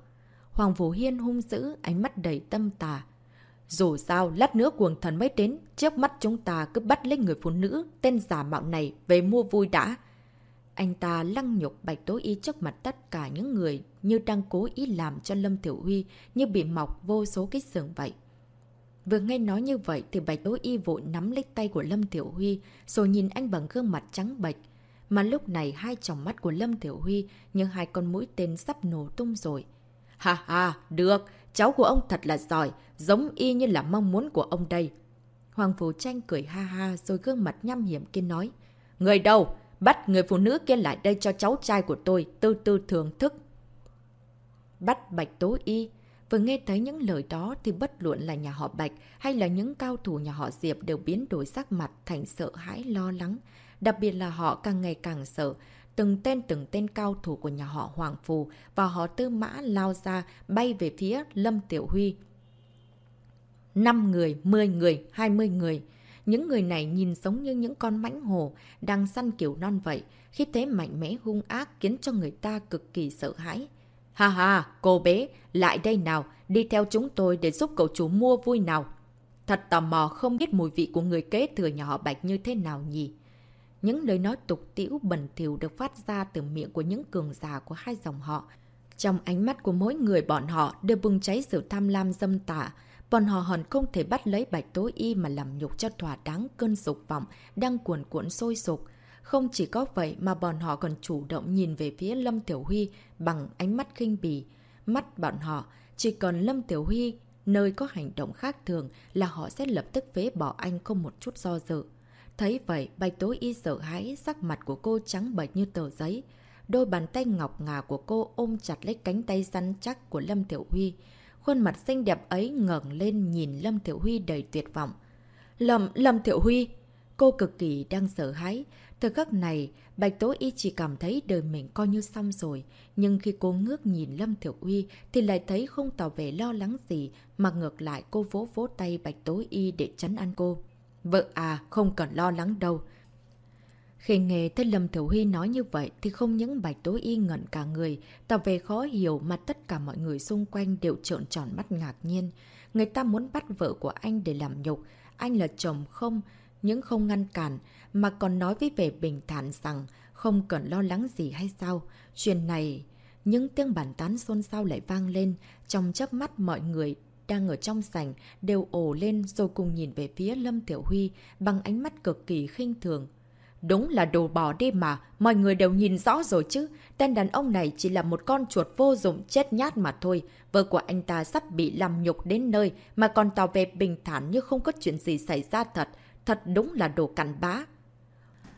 Hoàng Vũ Hiên hung dữ, ánh mắt đầy tâm tà. Dù sao, lát nữa cuồng thần mới đến, trước mắt chúng ta cứ bắt lấy người phụ nữ tên giả mạo này về mua vui đã. Anh ta lăng nhục bạch tối y trước mặt tất cả những người như đang cố ý làm cho Lâm Tiểu Huy như bị mọc vô số cái sừng vậy. Vừa nghe nói như vậy thì bạch tối y vội nắm lấy tay của Lâm Tiểu Huy rồi nhìn anh bằng gương mặt trắng bệch. Mà lúc này hai tròng mắt của Lâm Tiểu Huy như hai con mũi tên sắp nổ tung rồi. Ha ha, được, cháu của ông thật là giỏi, giống y như là mong muốn của ông đây. Hoàng Phủ Tranh cười ha ha rồi gương mặt nhăm hiểm kia nói. Người đâu? Bắt người phụ nữ kia lại đây cho cháu trai của tôi tư tư thưởng thức. Bắt Bạch Tố Y. Vừa nghe thấy những lời đó thì bất luận là nhà họ Bạch hay là những cao thủ nhà họ Diệp đều biến đổi sắc mặt thành sợ hãi lo lắng. Đặc biệt là họ càng ngày càng sợ. Từng tên từng tên cao thủ của nhà họ Hoàng Phù và họ tư mã lao ra bay về phía Lâm Tiểu Huy. 5 người, 10 người, 20 người. Những người này nhìn giống như những con mãnh hồ đang săn kiểu non vậy, khi thế mạnh mẽ hung ác khiến cho người ta cực kỳ sợ hãi. Ha ha, cô bé, lại đây nào, đi theo chúng tôi để giúp cậu chủ mua vui nào. Thật tò mò không biết mùi vị của người kế thừa nhà họ Bạch như thế nào nhỉ? Những lời nói tục tiễu bẩn thỉu được phát ra từ miệng của những cường già của hai dòng họ. Trong ánh mắt của mỗi người bọn họ đều bùng cháy sự tham lam dâm tả, bọn họ hẳn không thể bắt lấy bạch tối y mà làm nhục cho thỏa đáng cơn dục vọng đang cuồn cuộn sôi sục. Không chỉ có vậy mà bọn họ còn chủ động nhìn về phía Lâm Tiểu Huy bằng ánh mắt khinh bì. Mắt bọn họ, chỉ cần Lâm Tiểu Huy nơi có hành động khác thường là họ sẽ lập tức phế bỏ anh không một chút do dự. Thấy vậy, bạch tối y sợ hãi, sắc mặt của cô trắng bệch như tờ giấy. Đôi bàn tay ngọc ngà của cô ôm chặt lấy cánh tay săn chắc của Lâm Tiểu Huy. Khuôn mặt xinh đẹp ấy ngẩng lên nhìn Lâm Tiểu Huy đầy tuyệt vọng. Lâm, Lâm Tiểu Huy! Cô cực kỳ đang sợ hãi. thời khắc này, Bạch Tố Y chỉ cảm thấy đời mình coi như xong rồi. Nhưng khi cô ngước nhìn Lâm Thiểu huy thì lại thấy không tỏ vẻ lo lắng gì, mà ngược lại cô vỗ vỗ tay Bạch Tố Y để chấn an cô. Vợ à, không cần lo lắng đâu. Khi nghe thấy Lâm Thiểu Huy nói như vậy thì không những Bạch tối Y ngẩn cả người, tỏ về khó hiểu mà tất cả mọi người xung quanh đều trợn tròn mắt ngạc nhiên. Người ta muốn bắt vợ của anh để làm nhục, anh là chồng không, những không ngăn cản, mà còn nói với vẻ bình thản rằng không cần lo lắng gì hay sao. Chuyện này, những tiếng bản tán xôn xao lại vang lên, trong chớp mắt mọi người đang ở trong sảnh đều ồ lên rồi cùng nhìn về phía Lâm Tiểu Huy bằng ánh mắt cực kỳ khinh thường. Đúng là đồ bỏ đi mà, mọi người đều nhìn rõ rồi chứ. Tên đàn ông này chỉ là một con chuột vô dụng chết nhát mà thôi. Vợ của anh ta sắp bị làm nhục đến nơi mà còn tỏ về bình thản như không có chuyện gì xảy ra thật. Thật đúng là đồ cặn bá.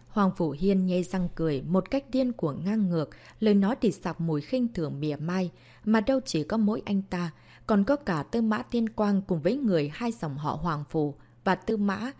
Hoàng Phủ Hiên nhây răng cười, một cách điên cuồng ngang ngược, lời nói thì sạc mùi khinh thường mỉa mai, mà đâu chỉ có mỗi anh ta, còn có cả Tư Mã thiên Quang cùng với người hai dòng họ Hoàng Phủ và Tư Mã.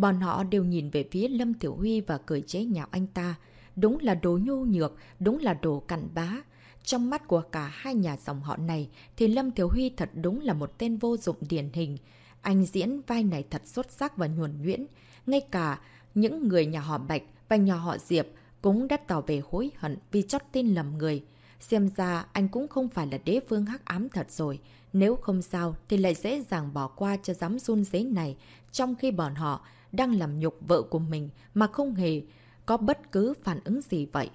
Bọn họ đều nhìn về phía Lâm Tiểu Huy và cười chế nhạo anh ta. Đúng là đồ nhô nhược, đúng là đồ cặn bá. Trong mắt của cả hai nhà dòng họ này thì Lâm Tiểu Huy thật đúng là một tên vô dụng điển hình. Anh diễn vai này thật xuất sắc và nhuần nhuyễn. Ngay cả những người nhà họ Bạch và nhà họ Diệp cũng đã tỏ về hối hận vì chót tin lầm người. Xem ra anh cũng không phải là đế vương hắc ám thật rồi. Nếu không sao thì lại dễ dàng bỏ qua cho dám run giấy này trong khi bọn họ đang làm nhục vợ của mình mà không hề có bất cứ phản ứng gì vậy.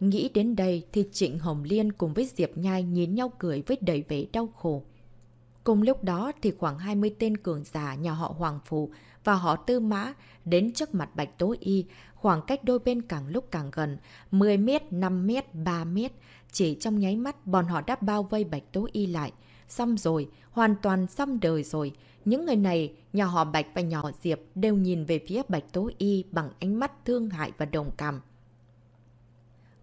Nghĩ đến đây thì Trịnh Hồng Liên cùng với Diệp Nhai nhìn nhau cười với đầy vẻ đau khổ. Cùng lúc đó thì khoảng 20 tên cường giả nhà họ Hoàng Phủ và họ Tư Mã đến trước mặt Bạch Tố Y, khoảng cách đôi bên càng lúc càng gần, 10 mét, 5 mét, 3 mét. Chỉ trong nháy mắt, bọn họ đã bao vây Bạch Tố Y lại. Xong rồi, hoàn toàn xong đời rồi. Những người này, nhà họ Bạch và nhà họ Diệp đều nhìn về phía Bạch Tố Y bằng ánh mắt thương hại và đồng cảm.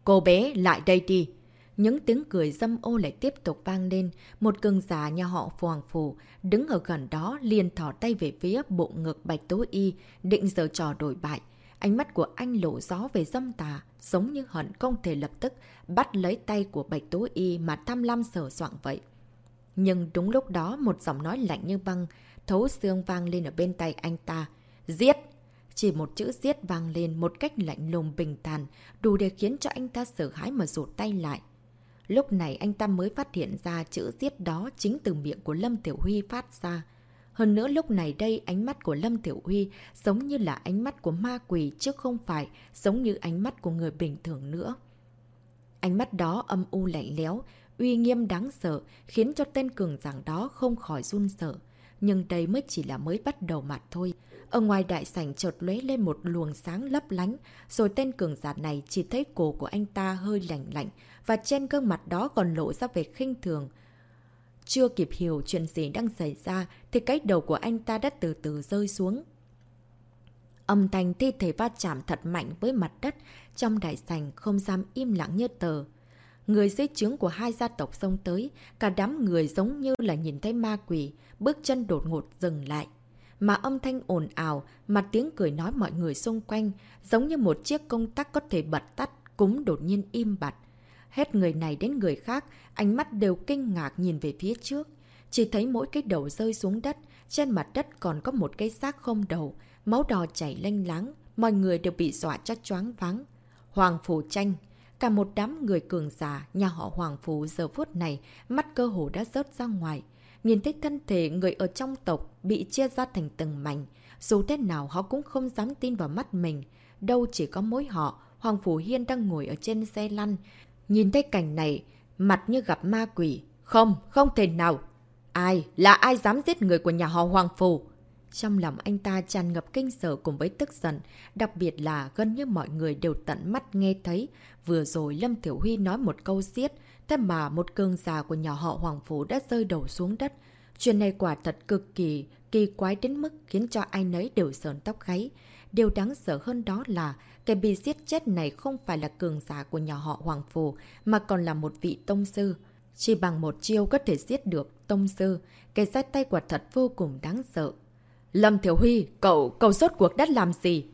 Cô bé, lại đây đi! Những tiếng cười dâm ô lại tiếp tục vang lên. Một cường giả nhà họ Hoàng Phủ đứng ở gần đó liền thỏ tay về phía bộ ngực Bạch Tố Y, định giờ trò đổi bại. Ánh mắt của anh lộ gió về dâm tà, giống như hận không thể lập tức bắt lấy tay của Bạch Tố Y mà tham lam sở soạn vậy. Nhưng đúng lúc đó một giọng nói lạnh như băng, thấu xương vang lên ở bên tay anh ta. Giết! Chỉ một chữ giết vang lên một cách lạnh lùng bình tàn, đủ để khiến cho anh ta sợ hãi mà rụt tay lại. Lúc này anh ta mới phát hiện ra chữ giết đó chính từ miệng của Lâm Tiểu Huy phát ra. Hơn nữa lúc này đây ánh mắt của Lâm Tiểu Huy giống như là ánh mắt của ma quỷ chứ không phải giống như ánh mắt của người bình thường nữa. Ánh mắt đó âm u lạnh léo, uy nghiêm đáng sợ, khiến cho tên cường giảng đó không khỏi run sợ. Nhưng đây mới chỉ là mới bắt đầu mặt thôi. Ở ngoài đại sảnh chợt lóe lên một luồng sáng lấp lánh, rồi tên cường giả này chỉ thấy cổ của anh ta hơi lạnh lạnh, và trên gương mặt đó còn lộ ra vẻ khinh thường. Chưa kịp hiểu chuyện gì đang xảy ra, thì cái đầu của anh ta đã từ từ rơi xuống. Âm thanh thi thể va chạm thật mạnh với mặt đất, trong đại sảnh không dám im lặng như tờ. Người dưới trướng của hai gia tộc xông tới, cả đám người giống như là nhìn thấy ma quỷ, bước chân đột ngột dừng lại. Mà âm thanh ồn ào, mà tiếng cười nói mọi người xung quanh, giống như một chiếc công tắc có thể bật tắt, cũng đột nhiên im bặt. Hết người này đến người khác, ánh mắt đều kinh ngạc nhìn về phía trước. Chỉ thấy mỗi cái đầu rơi xuống đất, trên mặt đất còn có một cái xác không đầu, máu đỏ chảy lênh láng, mọi người đều bị dọa cho choáng váng. Hoàng Phủ Tranh, cả một đám người cường giả, nhà họ Hoàng Phủ giờ phút này, mắt cơ hồ đã rớt ra ngoài. Nhìn thấy thân thể người ở trong tộc bị chia ra thành từng mảnh, dù thế nào họ cũng không dám tin vào mắt mình. Đâu chỉ có mỗi họ, Hoàng Phủ Hiên đang ngồi ở trên xe lăn, Nhìn thấy cảnh này, mặt như gặp ma quỷ. Không, không thể nào. Ai, là ai dám giết người của nhà họ Hoàng phủ trong lòng anh ta tràn ngập kinh sợ cùng với tức giận, đặc biệt là gần như mọi người đều tận mắt nghe thấy. Vừa rồi Lâm Tiểu Huy nói một câu giết, thế mà một cương già của nhà họ Hoàng Phú đã rơi đầu xuống đất. Chuyện này quả thật cực kỳ, kỳ quái đến mức khiến cho ai nấy đều sờn tóc gáy. Điều đáng sợ hơn đó là kẻ bị giết chết này không phải là cường giả của nhà họ Hoàng Phù, mà còn là một vị tông sư. Chỉ bằng một chiêu có thể giết được tông sư, kẻ ra tay quả thật vô cùng đáng sợ. Lâm Thiểu Huy, cậu, cậu sốt cuộc đất làm gì?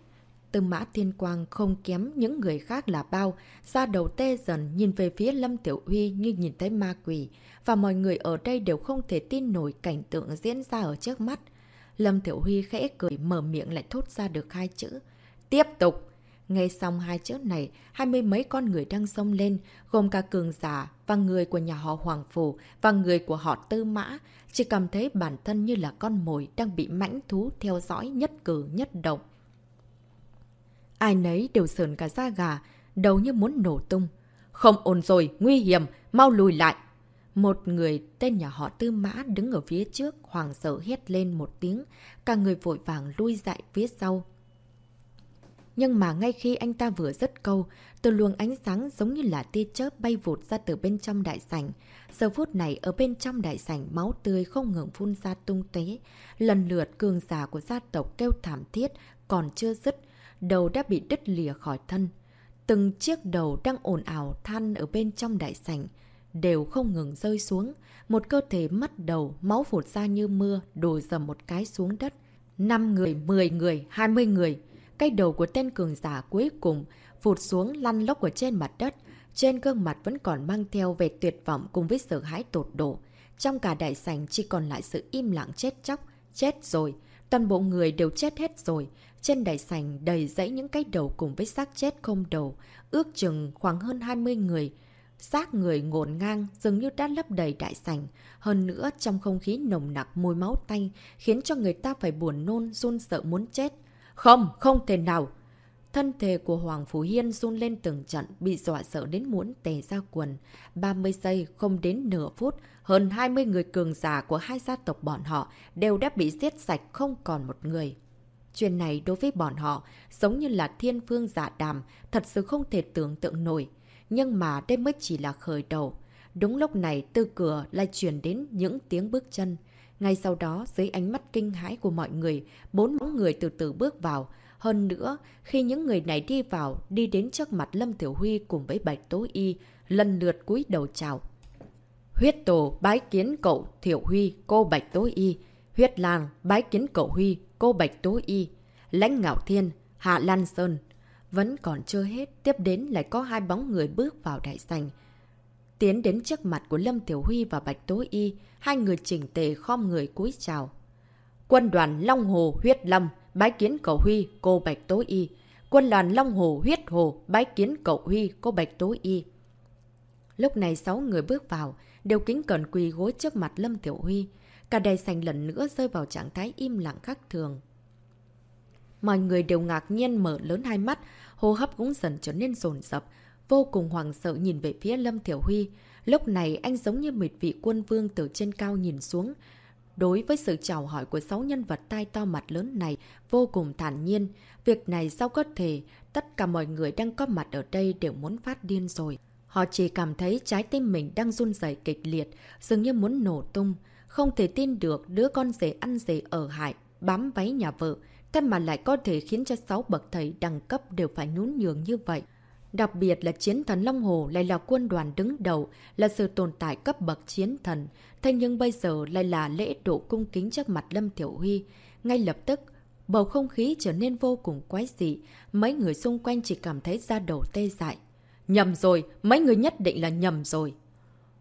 Tư mã thiên quang không kém những người khác là bao, ra đầu tê dần nhìn về phía Lâm Tiểu Huy như nhìn thấy ma quỷ, và mọi người ở đây đều không thể tin nổi cảnh tượng diễn ra ở trước mắt. Lâm Tiểu Huy khẽ cười mở miệng lại thốt ra được hai chữ. Tiếp tục! Nghe xong hai chữ này, hai mươi mấy con người đang sông lên, gồm cả cường giả và người của nhà họ Hoàng Phủ và người của họ Tư Mã, chỉ cảm thấy bản thân như là con mồi đang bị mãnh thú theo dõi nhất cử nhất động. Ai nấy đều sờn cả da gà, đầu như muốn nổ tung. Không ổn rồi, nguy hiểm, mau lùi lại. Một người tên nhà họ Tư Mã đứng ở phía trước, hoàng sợ hét lên một tiếng, cả người vội vàng lui dại phía sau. Nhưng mà ngay khi anh ta vừa dứt câu, từ luồng ánh sáng giống như là tia chớp bay vụt ra từ bên trong đại sảnh. Giờ phút này ở bên trong đại sảnh máu tươi không ngừng phun ra tung tế. Lần lượt cường giả của gia tộc kêu thảm thiết còn chưa dứt, đầu đã bị đứt lìa khỏi thân. Từng chiếc đầu đang ồn ào than ở bên trong đại sảnh đều không ngừng rơi xuống. Một cơ thể mất đầu, máu phụt ra như mưa, đổ dầm một cái xuống đất. 5 người, 10 người, 20 người. Cái đầu của tên cường giả cuối cùng phụt xuống lăn lóc ở trên mặt đất. Trên gương mặt vẫn còn mang theo về tuyệt vọng cùng với sợ hãi tột độ. Trong cả đại sảnh chỉ còn lại sự im lặng chết chóc. Chết rồi. Toàn bộ người đều chết hết rồi. Trên đại sảnh đầy dãy những cái đầu cùng với xác chết không đầu. Ước chừng khoảng hơn 20 người. Xác người ngổn ngang dường như đã lấp đầy đại sảnh. Hơn nữa trong không khí nồng nặc mùi máu tanh khiến cho người ta phải buồn nôn, run sợ muốn chết. Không, không thể nào. Thân thể của Hoàng Phú Hiên run lên từng trận, bị dọa sợ đến muốn tè ra quần. 30 giây, không đến nửa phút, hơn 20 người cường giả của hai gia tộc bọn họ đều đã bị giết sạch không còn một người. Chuyện này đối với bọn họ giống như là thiên phương giả đàm, thật sự không thể tưởng tượng nổi. Nhưng mà đây mới chỉ là khởi đầu. Đúng lúc này từ cửa lại truyền đến những tiếng bước chân. Ngay sau đó, dưới ánh mắt kinh hãi của mọi người, bốn bóng người từ từ bước vào. Hơn nữa, khi những người này đi vào, đi đến trước mặt Lâm Tiểu Huy cùng với Bạch Tố Y, lần lượt cúi đầu chào. Huyết tổ bái kiến cậu Thiểu Huy, cô Bạch Tố Y. Huyết làng bái kiến cậu Huy, cô Bạch Tố Y. Lãnh Ngạo Thiên, Hạ Lan Sơn. Vẫn còn chưa hết, tiếp đến lại có hai bóng người bước vào đại sành. Tiến đến trước mặt của Lâm Tiểu Huy và Bạch Tố Y, hai người chỉnh tề khom người cúi chào. Quân đoàn Long Hồ huyết Lâm, bái kiến cậu Huy, cô Bạch Tố Y. Quân đoàn Long Hồ huyết Hồ, bái kiến cậu Huy, cô Bạch Tố Y. Lúc này sáu người bước vào, đều kính cẩn quỳ gối trước mặt Lâm Tiểu Huy. Cả đầy sành lần nữa rơi vào trạng thái im lặng khác thường. Mọi người đều ngạc nhiên mở lớn hai mắt, hô hấp cũng dần trở nên rồn rập, vô cùng hoàng sợ nhìn về phía Lâm Thiểu Huy. Lúc này anh giống như một vị quân vương từ trên cao nhìn xuống. Đối với sự chào hỏi của sáu nhân vật tai to mặt lớn này, vô cùng thản nhiên. Việc này sao có thể, tất cả mọi người đang có mặt ở đây đều muốn phát điên rồi. Họ chỉ cảm thấy trái tim mình đang run rẩy kịch liệt, dường như muốn nổ tung. Không thể tin được đứa con rể ăn rể ở hại, bám váy nhà vợ, thế mà lại có thể khiến cho sáu bậc thầy đẳng cấp đều phải nhún nhường như vậy. Đặc biệt là chiến thần Long Hồ lại là quân đoàn đứng đầu, là sự tồn tại cấp bậc chiến thần. Thế nhưng bây giờ lại là lễ độ cung kính trước mặt Lâm Tiểu Huy. Ngay lập tức, bầu không khí trở nên vô cùng quái dị. Mấy người xung quanh chỉ cảm thấy da đầu tê dại. Nhầm rồi, mấy người nhất định là nhầm rồi.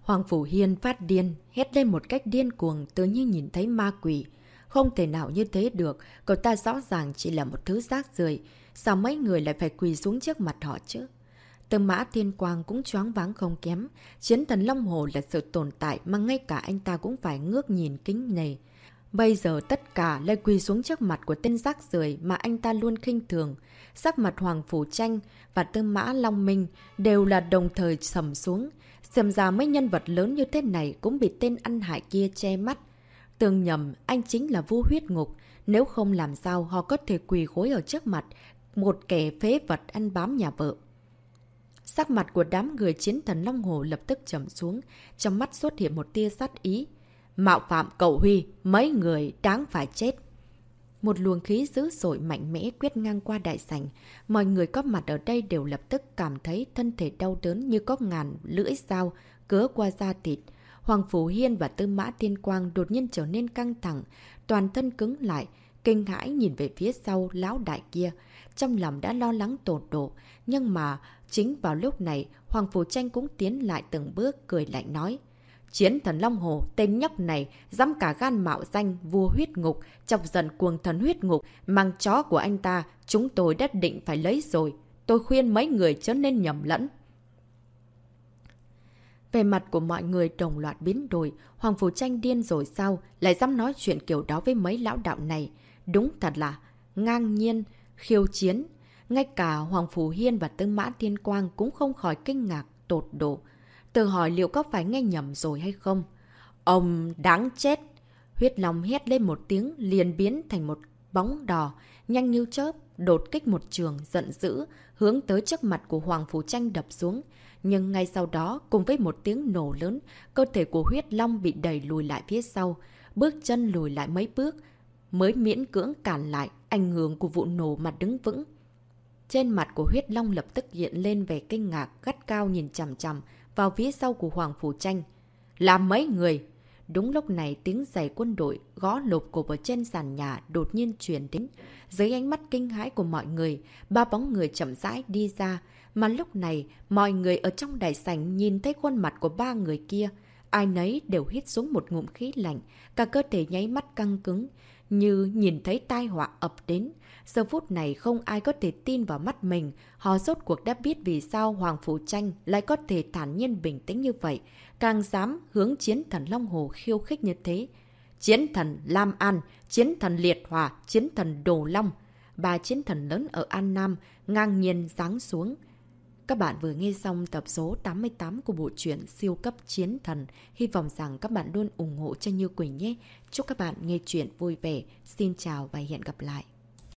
Hoàng Phủ Hiên phát điên, hét lên một cách điên cuồng tự như nhìn thấy ma quỷ. Không thể nào như thế được, cậu ta rõ ràng chỉ là một thứ rác rưởi Sao mấy người lại phải quỳ xuống trước mặt họ chứ? Tư mã thiên quang cũng choáng váng không kém. Chiến thần Long Hồ là sự tồn tại mà ngay cả anh ta cũng phải ngước nhìn kính này. Bây giờ tất cả lại quỳ xuống trước mặt của tên rác rưởi mà anh ta luôn khinh thường. Sắc mặt Hoàng Phủ Tranh và Tư Mã Long Minh đều là đồng thời sầm xuống. Xem ra mấy nhân vật lớn như thế này cũng bị tên ăn hại kia che mắt. Tương nhầm, anh chính là vua huyết ngục. Nếu không làm sao họ có thể quỳ gối ở trước mặt một kẻ phế vật ăn bám nhà vợ. Sắc mặt của đám người chiến thần Long Hồ lập tức trầm xuống, trong mắt xuất hiện một tia sát ý. Mạo phạm cậu Huy, mấy người đáng phải chết. Một luồng khí dữ dội mạnh mẽ quyết ngang qua đại sảnh. Mọi người có mặt ở đây đều lập tức cảm thấy thân thể đau đớn như có ngàn lưỡi dao cứa qua da thịt. Hoàng Phủ Hiên và Tư Mã thiên Quang đột nhiên trở nên căng thẳng, toàn thân cứng lại, kinh hãi nhìn về phía sau lão đại kia. Trong lòng đã lo lắng tột độ, nhưng mà chính vào lúc này, Hoàng Phủ Tranh cũng tiến lại từng bước cười lạnh nói. Chiến thần Long Hồ, tên nhóc này, dám cả gan mạo danh vua huyết ngục, chọc giận cuồng thần huyết ngục, mang chó của anh ta, chúng tôi đã định phải lấy rồi. Tôi khuyên mấy người chớ nên nhầm lẫn. Về mặt của mọi người đồng loạt biến đổi, Hoàng Phủ Tranh điên rồi sao, lại dám nói chuyện kiểu đó với mấy lão đạo này. Đúng thật là ngang nhiên, khiêu chiến. Ngay cả Hoàng Phú Hiên và Tư Mã Thiên Quang cũng không khỏi kinh ngạc, tột độ. Tự hỏi liệu có phải nghe nhầm rồi hay không? Ông đáng chết! Huyết Long hét lên một tiếng liền biến thành một bóng đỏ, nhanh như chớp, đột kích một trường, giận dữ, hướng tới trước mặt của Hoàng Phú Tranh đập xuống. Nhưng ngay sau đó, cùng với một tiếng nổ lớn, cơ thể của huyết long bị đẩy lùi lại phía sau, bước chân lùi lại mấy bước, mới miễn cưỡng cản lại ảnh hưởng của vụ nổ mà đứng vững. Trên mặt của huyết long lập tức hiện lên về kinh ngạc, gắt cao nhìn chằm chằm vào phía sau của Hoàng Phủ Tranh. Là mấy người? Đúng lúc này tiếng giày quân đội gõ lộp cộp ở trên sàn nhà đột nhiên chuyển đến. Dưới ánh mắt kinh hãi của mọi người, ba bóng người chậm rãi đi ra, mà lúc này, mọi người ở trong đại sảnh nhìn thấy khuôn mặt của ba người kia. Ai nấy đều hít xuống một ngụm khí lạnh, cả cơ thể nháy mắt căng cứng, như nhìn thấy tai họa ập đến. Giờ phút này không ai có thể tin vào mắt mình, họ rốt cuộc đã biết vì sao Hoàng Phủ Tranh lại có thể thản nhiên bình tĩnh như vậy, càng dám hướng chiến thần Long Hồ khiêu khích như thế. Chiến thần Lam An, chiến thần Liệt Hòa, chiến thần Đồ Long, ba chiến thần lớn ở An Nam ngang nhiên giáng xuống. Các bạn vừa nghe xong tập số 88 của bộ truyện Siêu cấp chiến thần. Hy vọng rằng các bạn luôn ủng hộ cho Như Quỳnh nhé. Chúc các bạn nghe chuyện vui vẻ. Xin chào và hẹn gặp lại.